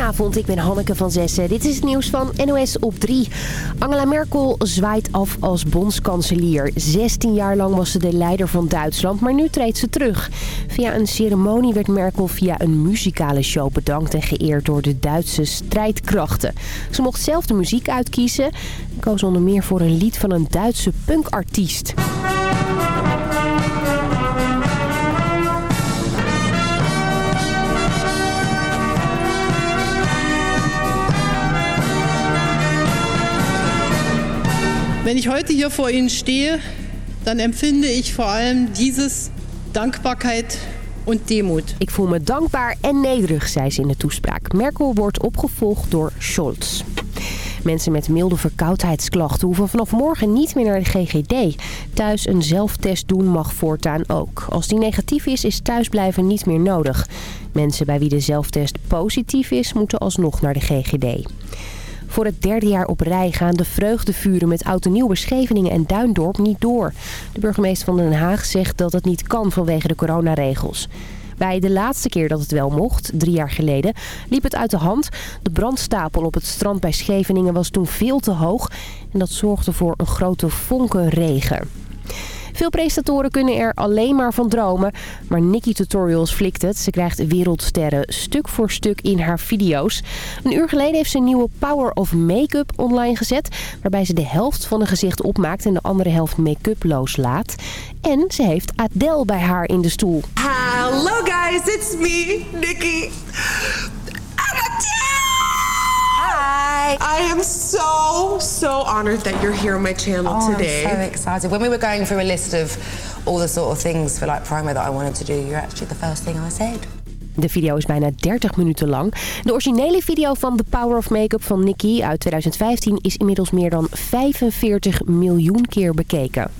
Goedenavond, ik ben Hanneke van Zessen. Dit is het nieuws van NOS op 3. Angela Merkel zwaait af als bondskanselier. 16 jaar lang was ze de leider van Duitsland, maar nu treedt ze terug. Via een ceremonie werd Merkel via een muzikale show bedankt en geëerd door de Duitse strijdkrachten. Ze mocht zelf de muziek uitkiezen en koos onder meer voor een lied van een Duitse punkartiest. Wenn ich heute hier vor Ihnen stehe, dann empfinde ich vor allem dieses Dankbarkeit und Demut. Ik voel me dankbaar en nederig, zei ze in de toespraak. Merkel wordt opgevolgd door Scholz. Mensen met milde verkoudheidsklachten hoeven vanaf morgen niet meer naar de GGD. Thuis een zelftest doen mag voortaan ook. Als die negatief is, is thuisblijven niet meer nodig. Mensen bij wie de zelftest positief is, moeten alsnog naar de GGD. Voor het derde jaar op rij gaan de vreugdevuren met Oud en Nieuw Scheveningen en Duindorp niet door. De burgemeester van Den Haag zegt dat het niet kan vanwege de coronaregels. Bij de laatste keer dat het wel mocht, drie jaar geleden, liep het uit de hand. De brandstapel op het strand bij Scheveningen was toen veel te hoog en dat zorgde voor een grote vonkenregen. Veel presentatoren kunnen er alleen maar van dromen. Maar Nikki Tutorials flikt het. Ze krijgt wereldsterren stuk voor stuk in haar video's. Een uur geleden heeft ze een nieuwe Power of Make-up online gezet. Waarbij ze de helft van een gezicht opmaakt en de andere helft make-up loos laat. En ze heeft Adele bij haar in de stoel. Hello guys, it's me, Nikki. I am so, so honored that you're here on my channel Oh, today. I'm so excited. When we were going through a list of all the sort of things for like promo that I wanted to do, you're actually the first thing I said. De video is bijna 30 minuten lang. De originele video van The Power of Makeup van Nicki uit 2015 is inmiddels meer dan 45 miljoen keer bekeken.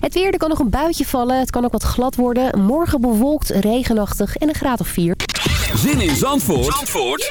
Het weer, er kan nog een buitje vallen. Het kan ook wat glad worden. Morgen bewolkt, regenachtig en een graad of 4. Zin in Zandvoort, Zandvoort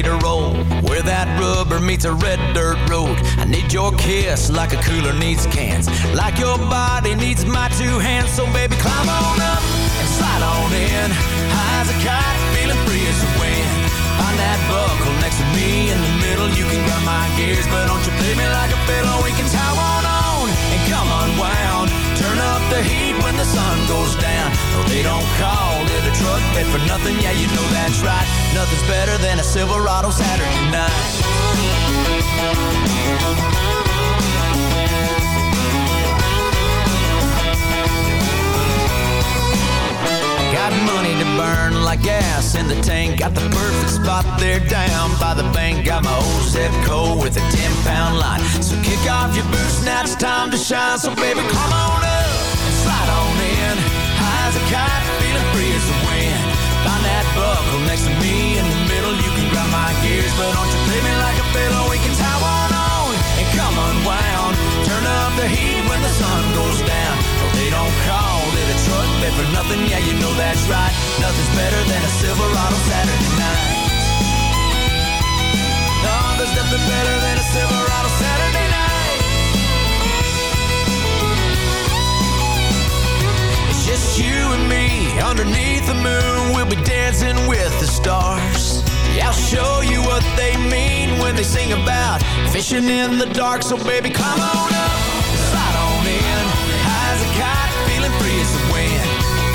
To roll. Where that rubber meets a red dirt road. I need your kiss like a cooler needs cans. Like your body needs my two hands. So baby, climb on up and slide on in. High as a kite, feeling free as the wind. Find that buckle next to me in the middle. You can grab my gears, but don't you play me like a fiddle. We can tie one on and come unwound. The heat when the sun goes down. No, they don't call it a truck bed for nothing. Yeah, you know that's right. Nothing's better than a Silverado Saturday night. Got money to burn like gas in the tank. Got the perfect spot there down by the bank. Got my old Zebco with a 10 pound line. So kick off your boots, now it's time to shine. So baby, come on As a kite, feeling free as the wind. Find that buckle next to me in the middle. You can grab my gears, but don't you play me like a fiddle. We can tie one on and come unwound. Turn up the heat when the sun goes down. No, they don't call it a truck bed for nothing. Yeah, you know that's right. Nothing's better than a Silverado Saturday night. No, there's nothing better than a Silverado Saturday night. Just you and me underneath the moon. We'll be dancing with the stars. Yeah, I'll show you what they mean when they sing about fishing in the dark. So baby, climb on up, slide on in. High as a kite, feeling free as the wind.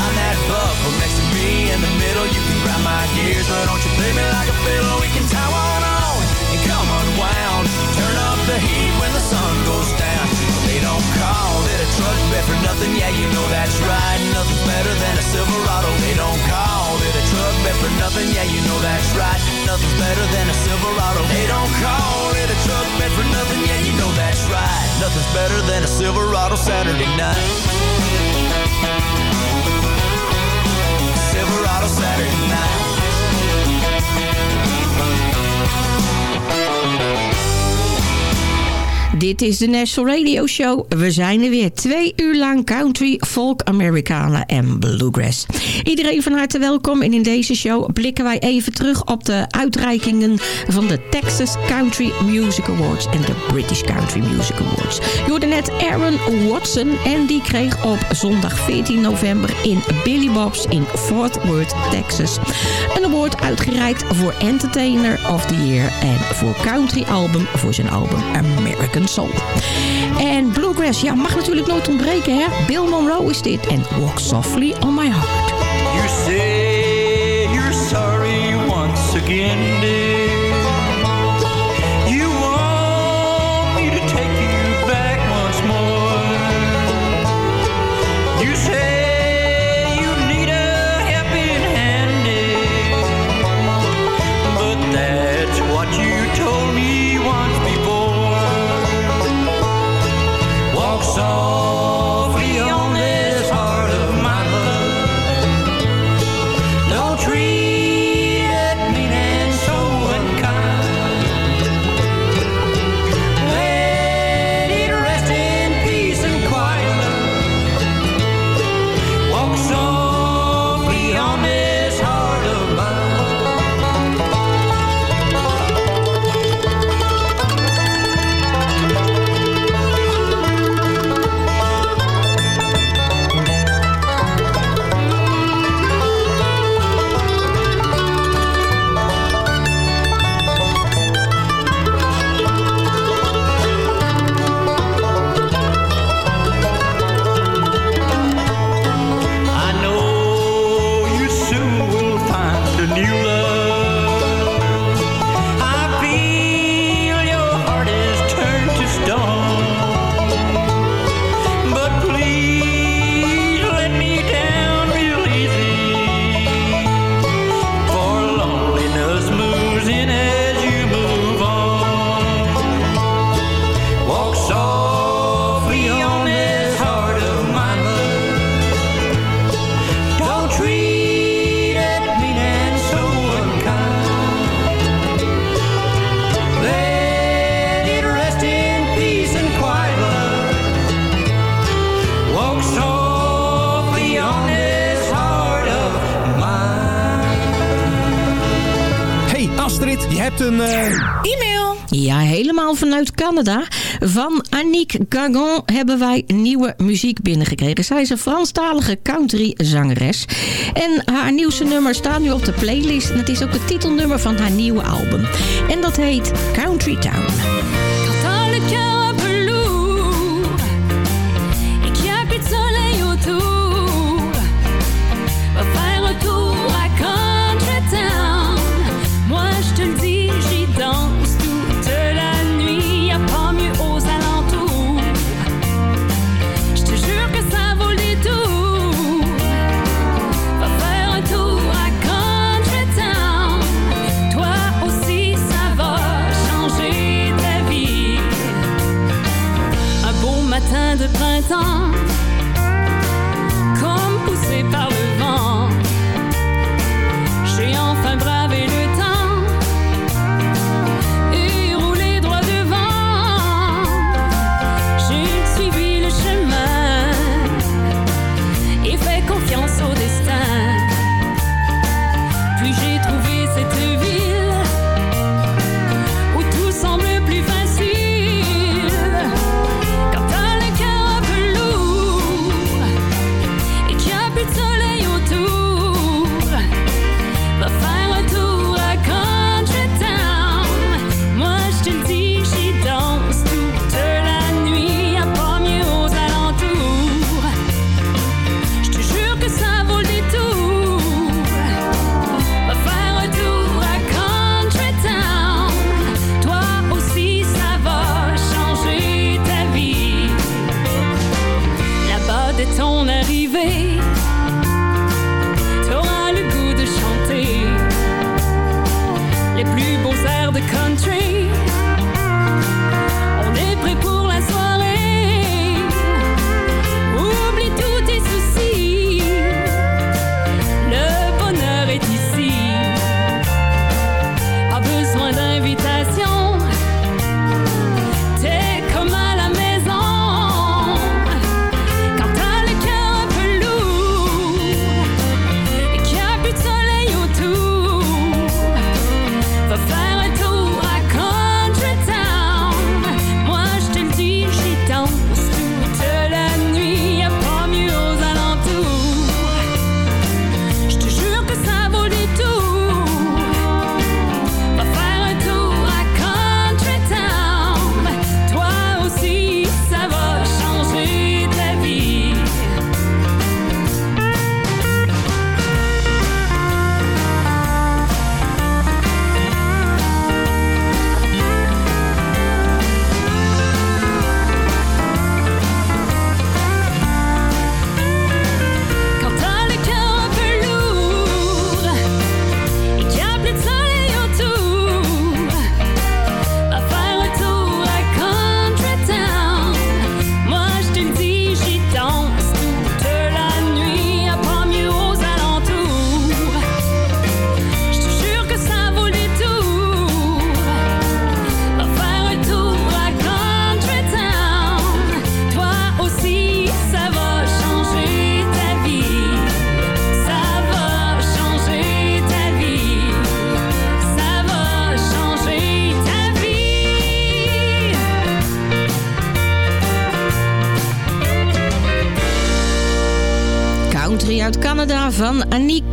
On that buckle next to me in the middle, you can grab my gears, but don't you play me like a fiddle. We can tie one on and come unwound. Turn up the heat when the sun goes down. They don't call truck bed for nothing. Yeah, you know that's right. Nothing's better than a Silverado. They don't call it a truck bed for nothing. Yeah, you know that's right. Nothing's better than a Silverado. They don't call it a truck bed for nothing. Yeah, you know that's right. Nothing's better than a Silverado Saturday night. Silverado Saturday night. Dit is de National Radio Show. We zijn er weer twee uur lang country, folk, Americana en bluegrass. Iedereen van harte welkom en in deze show blikken wij even terug op de uitreikingen van de Texas Country Music Awards en de British Country Music Awards. Je hoorde net Aaron Watson en die kreeg op zondag 14 november in Billy Bob's in Fort Worth, Texas. Een award uitgereikt voor Entertainer of the Year en voor Country Album voor zijn album American En Bluegrass, ja, mag natuurlijk nooit ontbreken, hè? Bill Monroe is dit en Walk Softly on My Heart. You say you're sorry once again, dear. Vanuit Canada. Van Annick Gagon hebben wij nieuwe muziek binnengekregen. Zij is een Franstalige country zangeres. En haar nieuwste nummer staat nu op de playlist. En het is ook het titelnummer van haar nieuwe album. En dat heet Country Town. De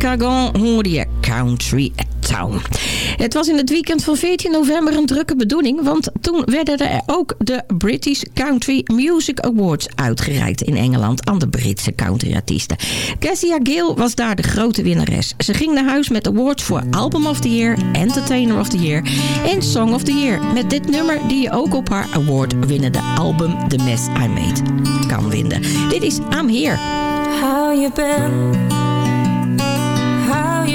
Chicago hoorde je Country Town. Het was in het weekend van 14 november een drukke bedoeling... want toen werden er ook de British Country Music Awards uitgereikt in Engeland... aan de Britse countryartiesten. Cassia Gill was daar de grote winnares. Ze ging naar huis met awards voor Album of the Year, Entertainer of the Year... en Song of the Year. Met dit nummer die je ook op haar award winnende album The Mess I Made kan vinden. Dit is I'm Here. How you been?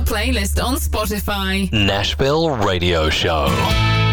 playlist on Spotify. Nashville Radio Show.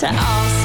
ze all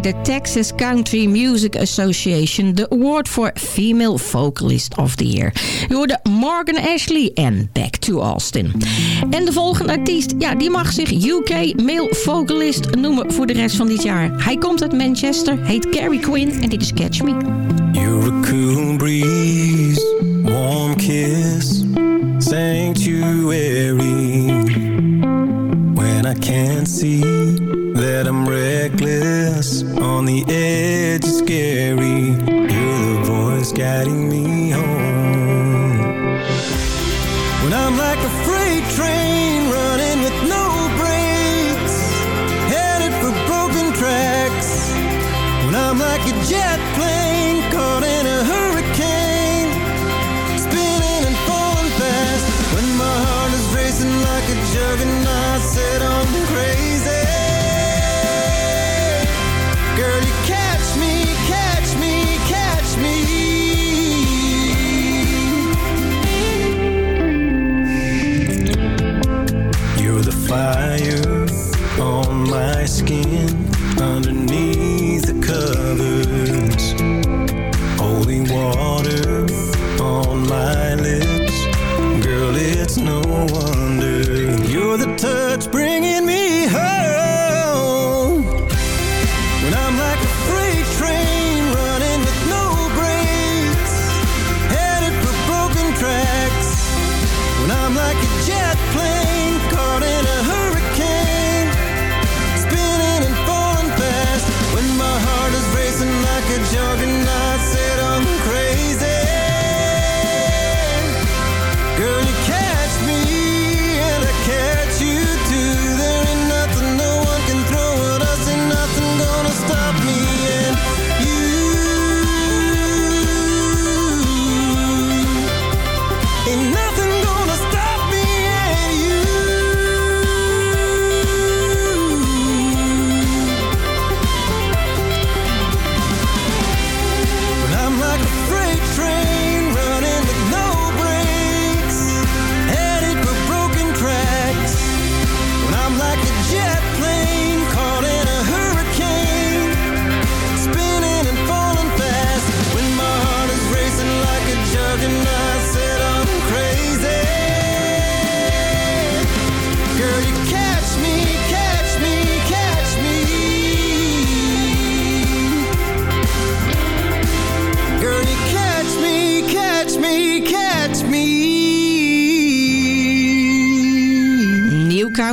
de Texas Country Music Association de award voor Female Vocalist of the Year. Je hoorde Morgan Ashley en Back to Austin. En de volgende artiest, ja, die mag zich UK Male Vocalist noemen voor de rest van dit jaar. Hij komt uit Manchester, heet Gary Quinn en dit is Catch Me. You're a cool breeze, warm kiss, sanctuary. When I can't see that I'm reckless, on the edge scary. You're the voice guiding me home. When I'm like a freight train running with no brakes, headed for broken tracks. When I'm like a jet plane caught in a hurricane, spinning and falling fast. When my heart is racing like a juggernaut, said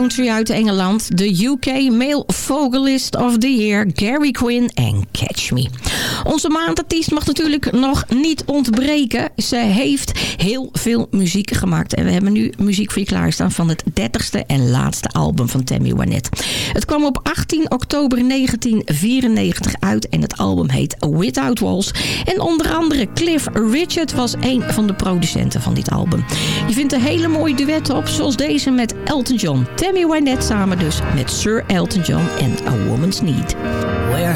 Country uit Engeland. De UK Male Vocalist of the Year, Gary Quinn en Catch Me. Onze maandartiest mag natuurlijk nog niet ontbreken. Ze heeft heel veel muziek gemaakt. En we hebben nu muziek voor je klaarstaan van het 30ste en laatste album van Tammy Wynette. Het kwam op 18 oktober 1994 uit en het album heet Without Walls. En onder andere Cliff Richard was een van de producenten van dit album. Je vindt er hele mooie duetten op, zoals deze met Elton John. Tammy Wynette samen dus met Sir Elton John en A Woman's Need. Where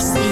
ます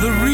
the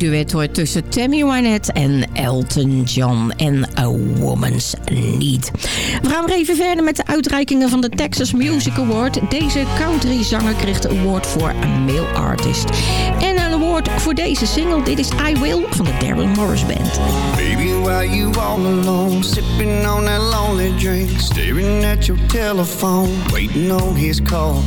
mooi duet hoor tussen Tammy Wynette en Elton John en A Woman's Need. We gaan weer even verder met de uitreikingen van de Texas Music Award. Deze countryzanger kreeg de award voor Male Artist. En een award voor deze single. Dit is I Will van de Darren Morris Band. Baby, why you all alone, sipping on that lonely drink, staring at your telephone, waiting on his call.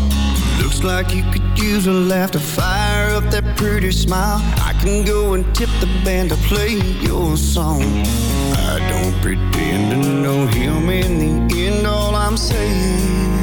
Looks like you could use a laugh to fire up that pretty smile. I can go and tip the band to play your song. I don't pretend to know him in the end, all I'm saying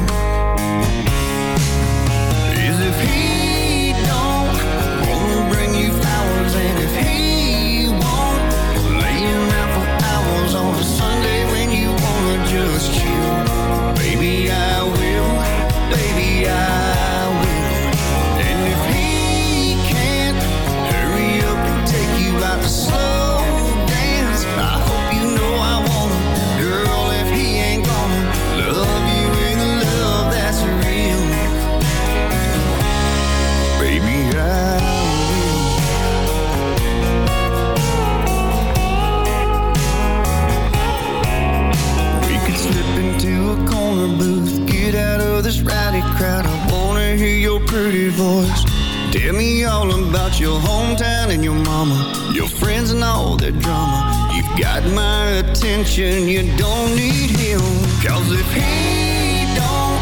crowd. I wanna hear your pretty voice. Tell me all about your hometown and your mama. Your friends and all their drama. You've got my attention, you don't need him. Cause if he don't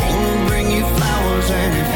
wanna bring you flowers and if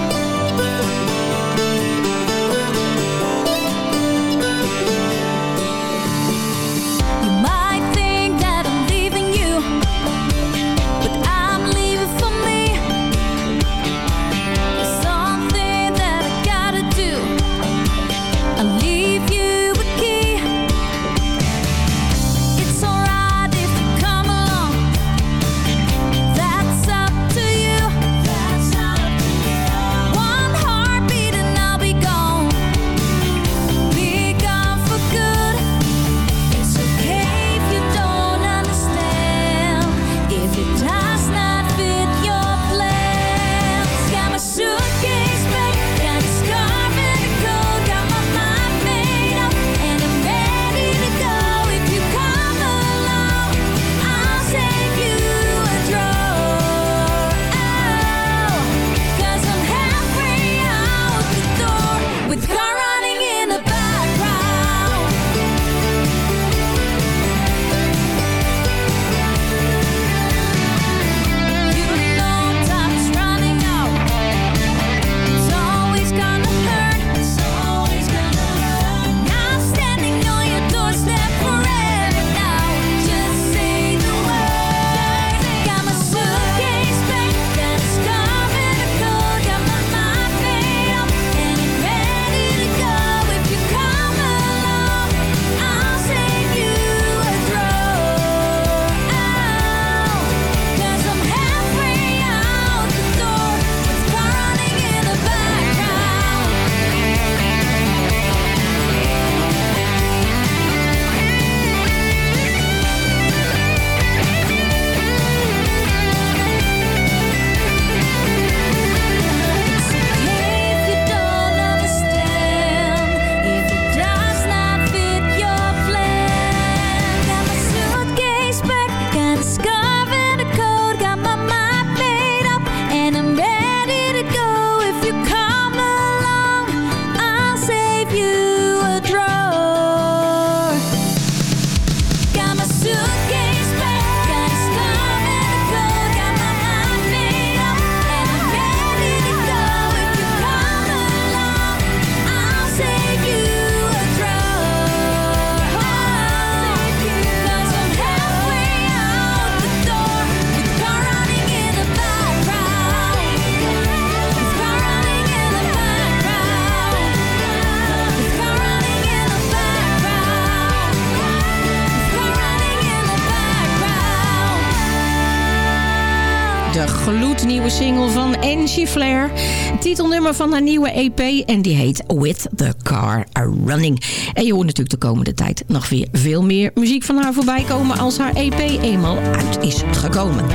Titelnummer van haar nieuwe EP en die heet With the Car Running. En je hoort natuurlijk de komende tijd nog weer veel meer muziek van haar voorbij komen... als haar EP eenmaal uit is gekomen.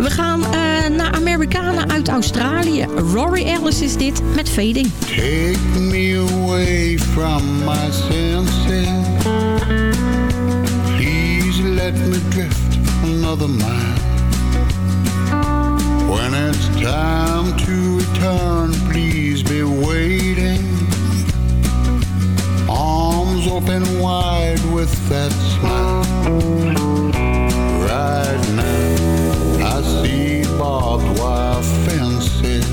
We gaan eh, naar Amerikanen uit Australië. Rory Ellis is dit met Fading. Take me away from my senses. Please let me drift another mile. it's time to return, please be waiting. Arms open wide with that smile. Right now, I see barbed wire fences.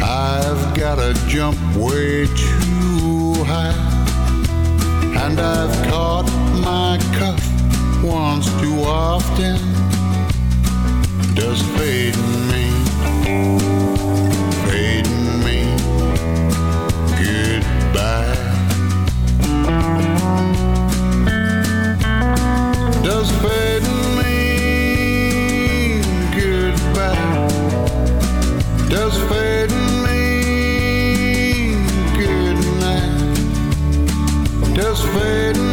I've gotta jump way too high. And I've caught my cuff once too often just fading fading. Goodbye. Fading goodbye. Fading goodnight. Fading.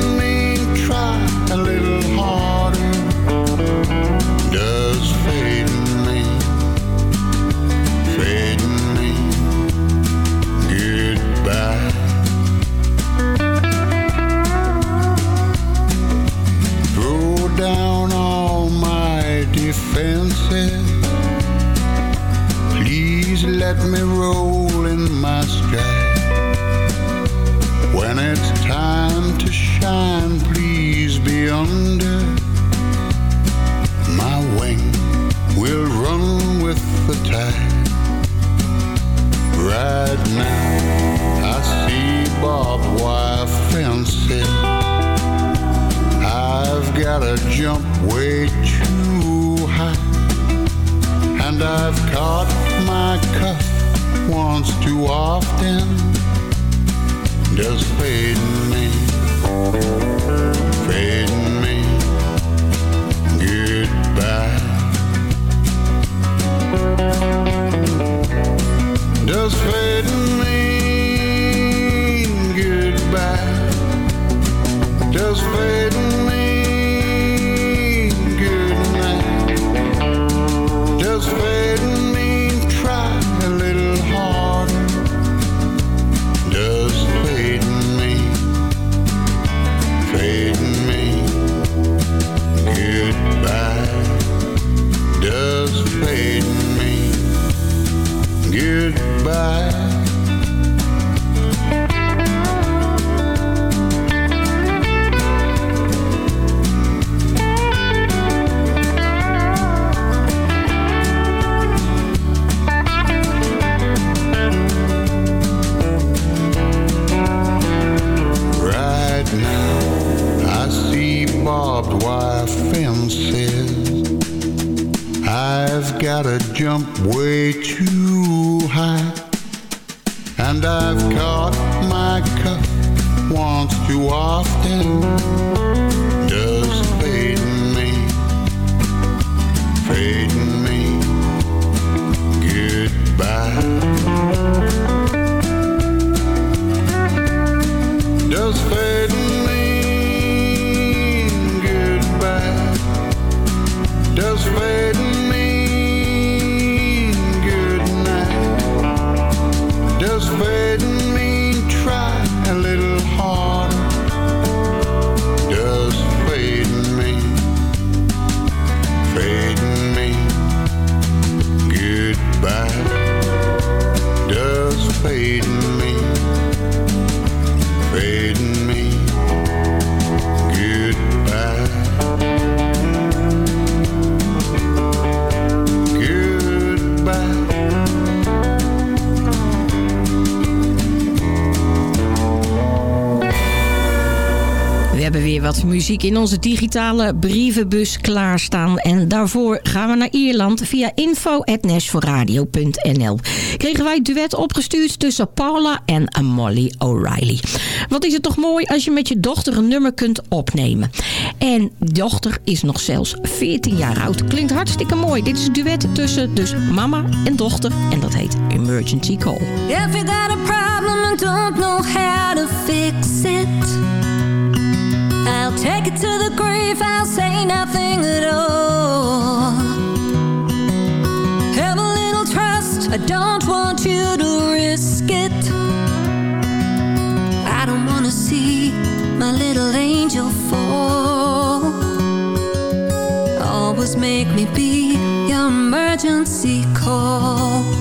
Barbed wire fences. I've gotta jump way too high. And I've caught my cuff once too often. Just fading me, fading me, goodbye. Just fading muziek in onze digitale brievenbus klaarstaan. En daarvoor gaan we naar Ierland via info.nashforradio.nl. Kregen wij het duet opgestuurd tussen Paula en Molly O'Reilly. Wat is het toch mooi als je met je dochter een nummer kunt opnemen. En dochter is nog zelfs 14 jaar oud. Klinkt hartstikke mooi. Dit is een duet tussen dus mama en dochter. En dat heet Emergency Call. You got a problem don't know how to fix it, I'll take it to the grave, I'll say nothing at all. Have a little trust, I don't want you to risk it. I don't want to see my little angel fall. Always make me be your emergency call.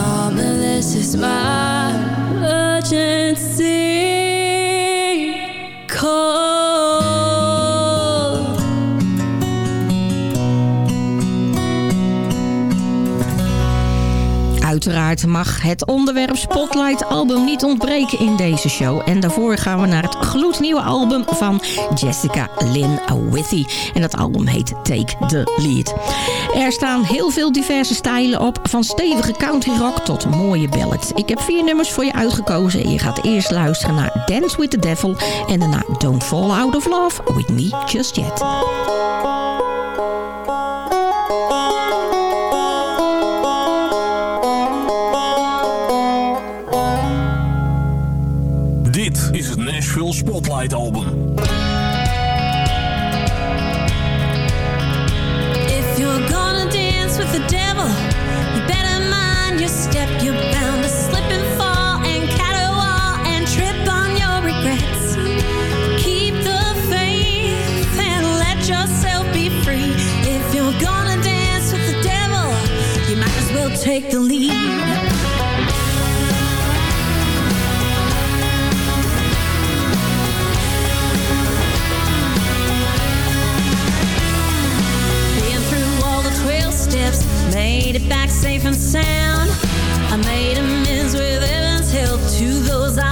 Mama, this is my emergency call. Uiteraard mag het onderwerp Spotlight album niet ontbreken in deze show. En daarvoor gaan we naar het gloednieuwe album van Jessica Lynn Withy. En dat album heet Take the Lead. Er staan heel veel diverse stijlen op. Van stevige country rock tot mooie ballads. Ik heb vier nummers voor je uitgekozen. Je gaat eerst luisteren naar Dance with the Devil. En daarna Don't Fall Out of Love with Me Just Yet. Album. If you're gonna dance with the devil, you better mind your step. You're bound to slip and fall and caterwaul and trip on your regrets. Keep the faith and let yourself be free. If you're gonna dance with the devil, you might as well take the lead. Made it back safe and sound. I made amends with Evans, help to those I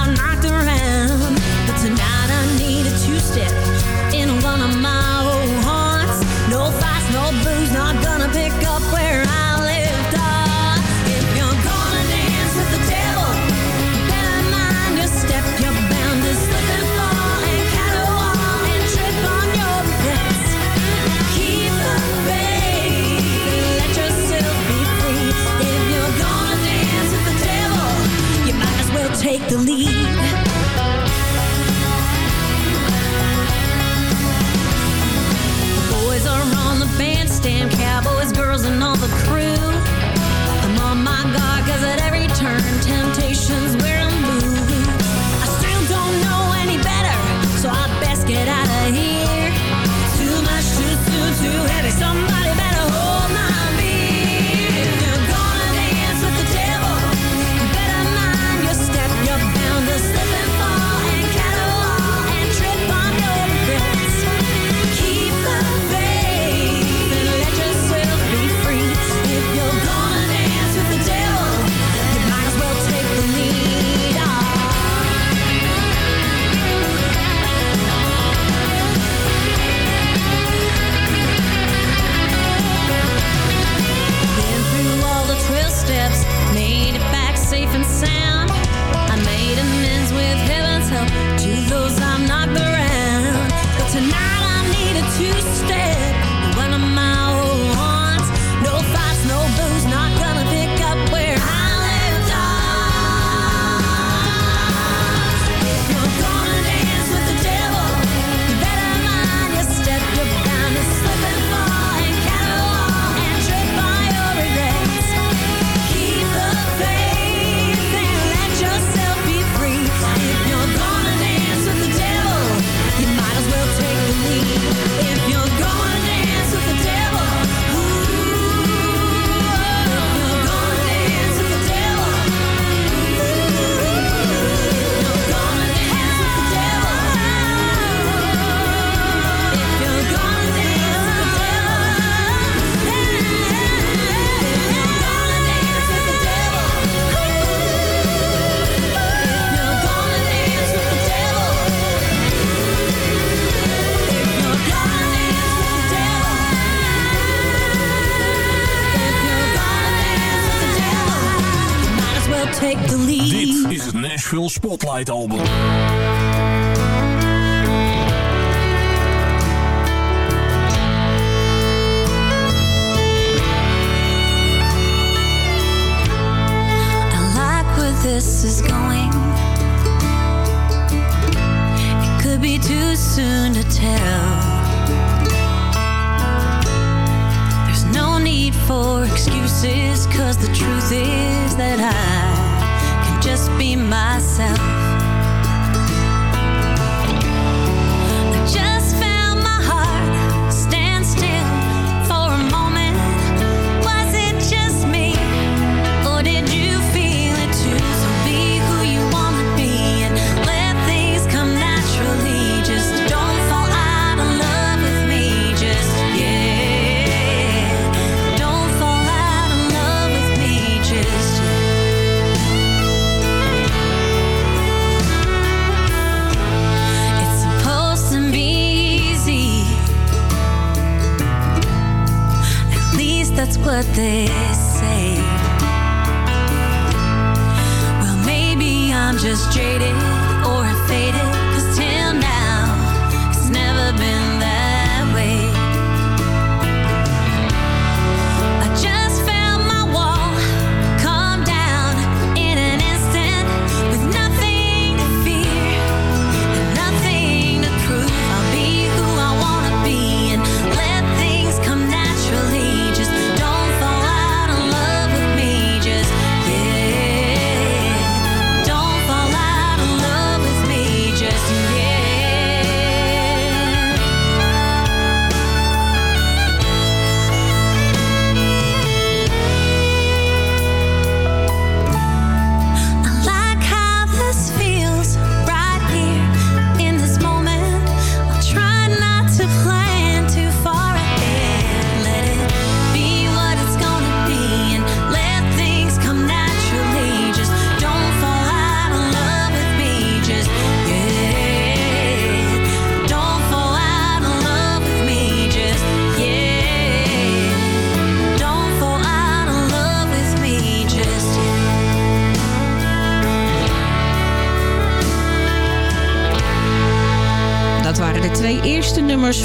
album.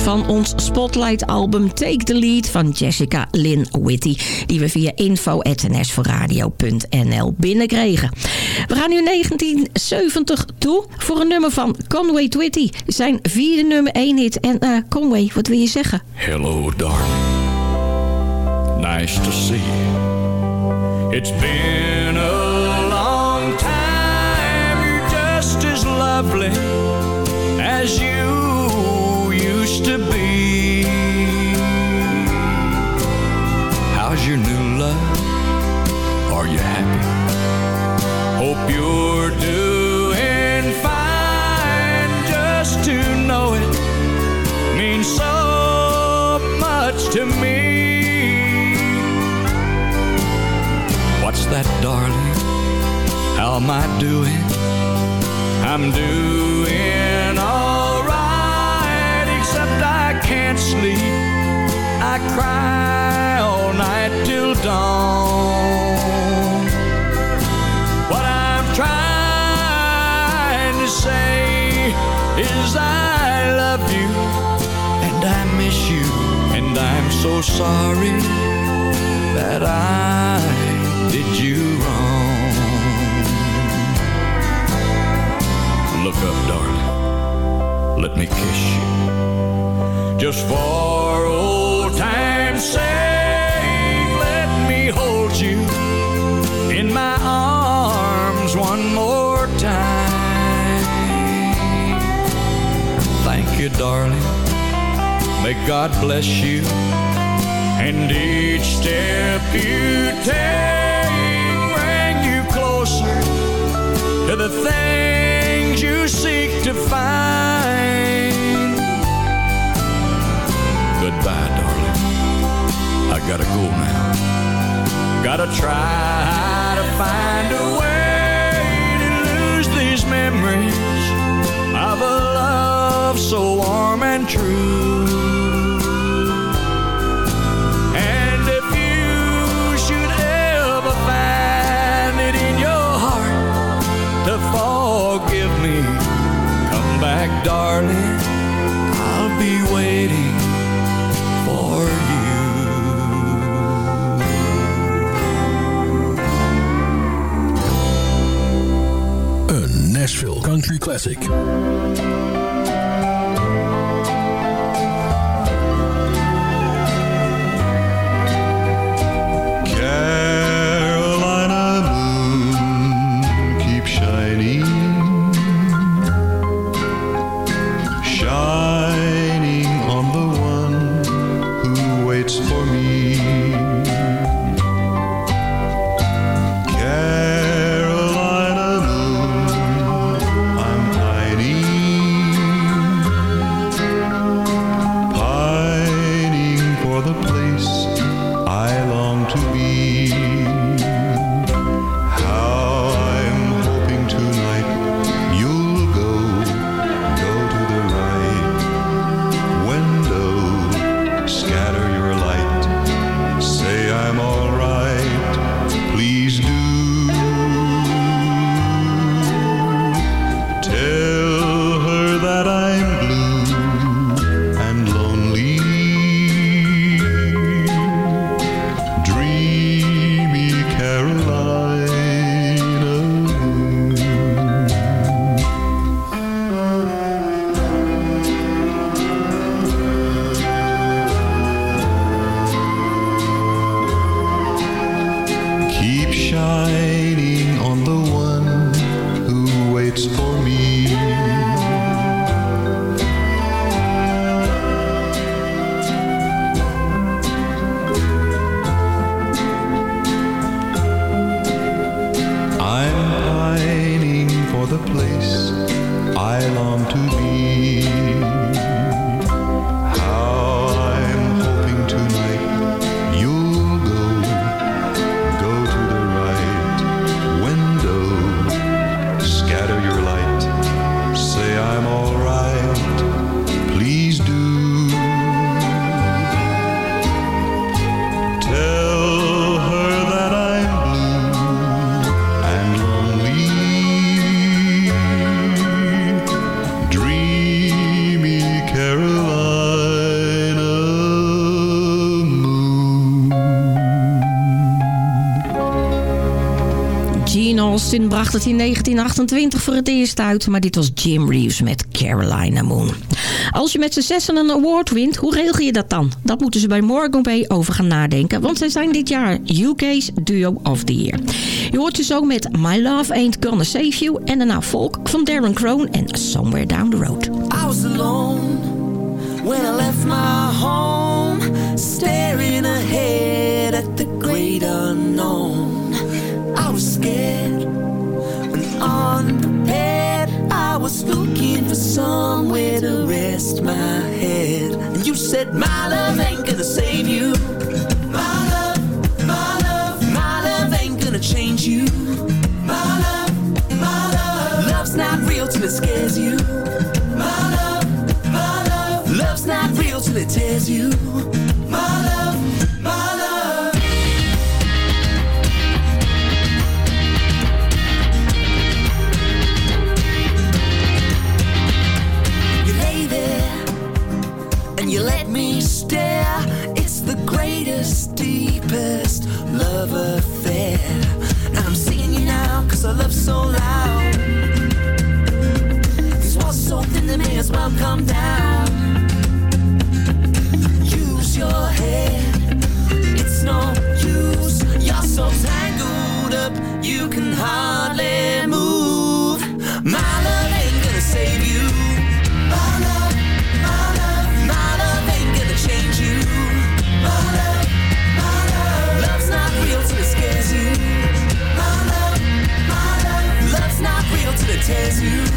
van ons Spotlight-album Take the Lead van Jessica Lynn Whitty, die we via info.nsvoorradio.nl binnenkregen. We gaan nu 1970 toe voor een nummer van Conway Twitty, zijn vierde nummer 1 hit. En eh, Conway, wat wil je zeggen? Hello, darling. Nice to see you. It's been a long time. You're just as lovely. used to be. How's your new love? Are you happy? Hope you're Classic. bracht in 1928 voor het eerst uit, maar dit was Jim Reeves met Carolina Moon. Als je met z'n zessen een award wint, hoe regel je dat dan? Dat moeten ze bij Morgan Bay over gaan nadenken, want zij zijn dit jaar UK's Duo of the Year. Je hoort ze zo met My Love Ain't Gonna Save You en daarna Volk van Darren Crone en Somewhere Down the Road. I was alone when I left my home. and you let me stare. It's the greatest, deepest love affair. I'm seeing you now, cause I love so loud. These walls are so thin, they may as well come down. Use your tears you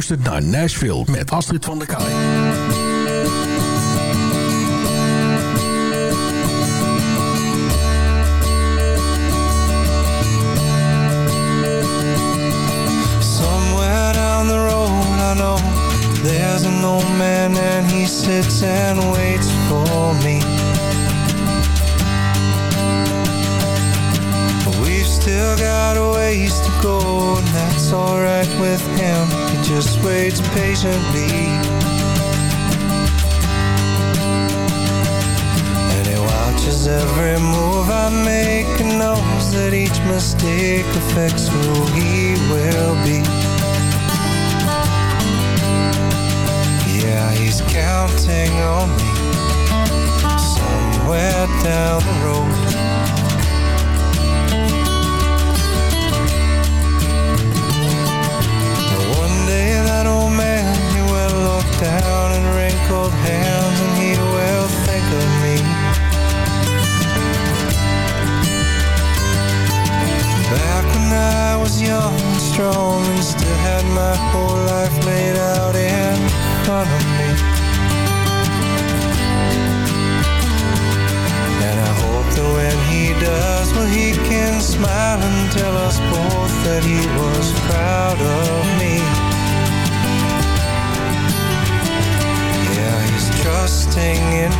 luistert naar Nashville met Astrid van der Kaai. Somewhere down the road I know There's an old man and he sits and waits for me we've still got a ways to go And that's alright with him just waits patiently. And he watches every move I make And knows that each mistake affects who he will be. Yeah, he's counting on me Somewhere down the road and hands And he will think of me. Back when I was young and strong And still had my whole life laid out in front of me. And I hope that when he does Well he can smile and tell us both That he was proud of me trusting in